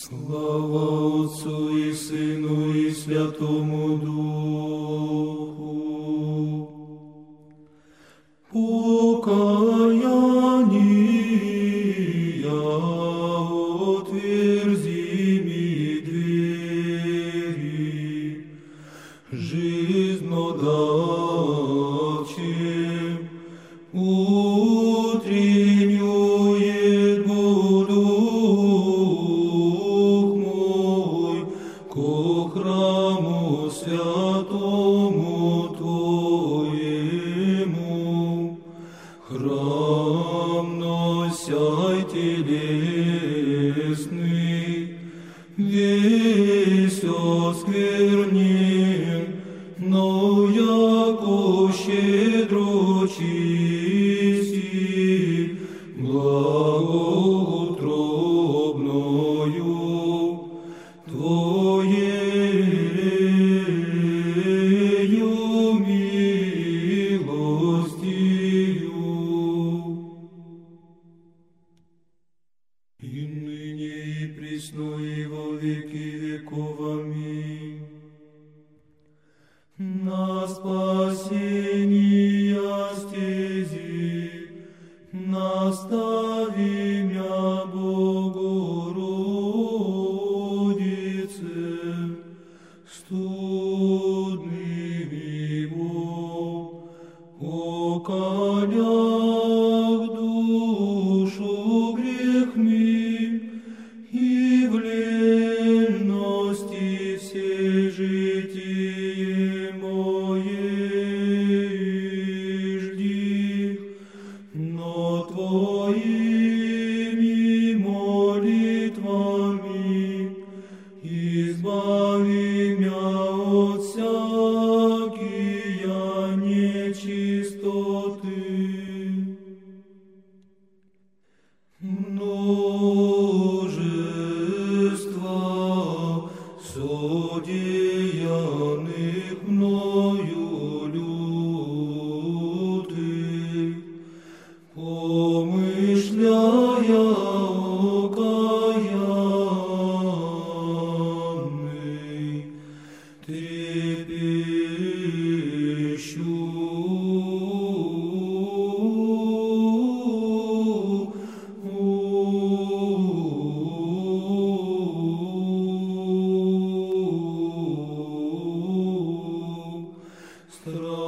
Слава Отцу и Сыну и Святому Духу. Покаяние отверзи ми двери, жизнодавче утреннюет ко храму святому Твоему. Храм носяй телесный, весь осквернен, но яко щедро благоутробною присно и во веки веков. Аминь. На спасение стези настави мя Богородице, студными Бог, околях избави от всякия нечистоты. Множество содеянных мною лютых, помышляя Stro